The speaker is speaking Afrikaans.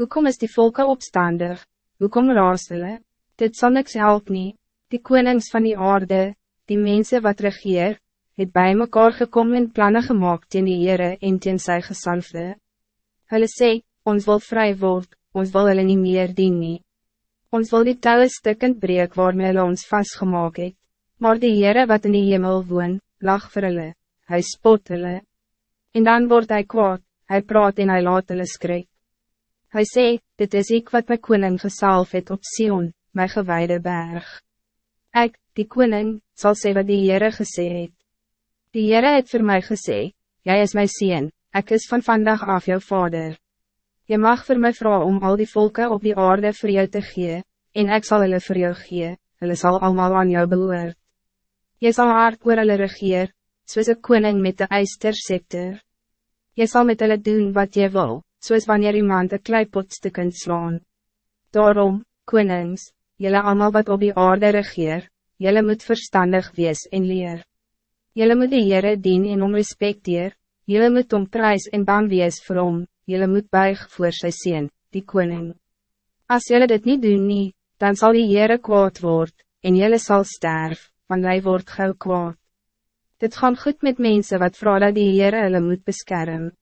Hoekom is die volken opstandig? Hoekom raas hulle? Dit zal niks help nie. Die konings van die aarde, die mensen wat regeer, het bij mekaar gekom en plannen gemaakt teen die Heere en teen sy gesalfde. Hulle sê, ons wil vrij word, ons wil hulle nie meer dien nie. Ons wil die touwe stikkend breek waarmee hulle ons vastgemaak het. Maar die Heere wat in die hemel woon, lag vir hulle, hy spot hulle. En dan wordt hij kwaad, hij praat en hij laat hulle skrik. Hij sê, dit is ik wat my koning gesalf het op Sion, my gewijde berg. Ik, die koning, zal sê wat die Heere gesê het. Die Heere het voor mij gesê, Jij is mijn sien, ik is van vandaag af jouw vader. Je mag voor mij vrouw om al die volken op die aarde voor jou te gee, en ik zal hulle voor jou gee, hulle zal allemaal aan jou behoort. Je zal hard oor hulle regeer, soos een koning met de ijster scepter. Je zal met hulle doen wat je wil, soos wanneer iemand een kleipotste kunt slaan. Daarom, konings, jullie allemaal wat op die aarde regeer, jullie moet verstandig wees en leer. Jullie moet die Heere dien en om respecteer, jullie moet om prijs en bang wees vir hom, jullie moet buig voor sy sien, die koning. Als jullie dit niet doen nie, dan zal die Heere kwaad word, en jullie zal sterf, want hij wordt gauw kwaad. Dit gaan goed met mensen wat vrouw dat die Heere hulle moet beschermen.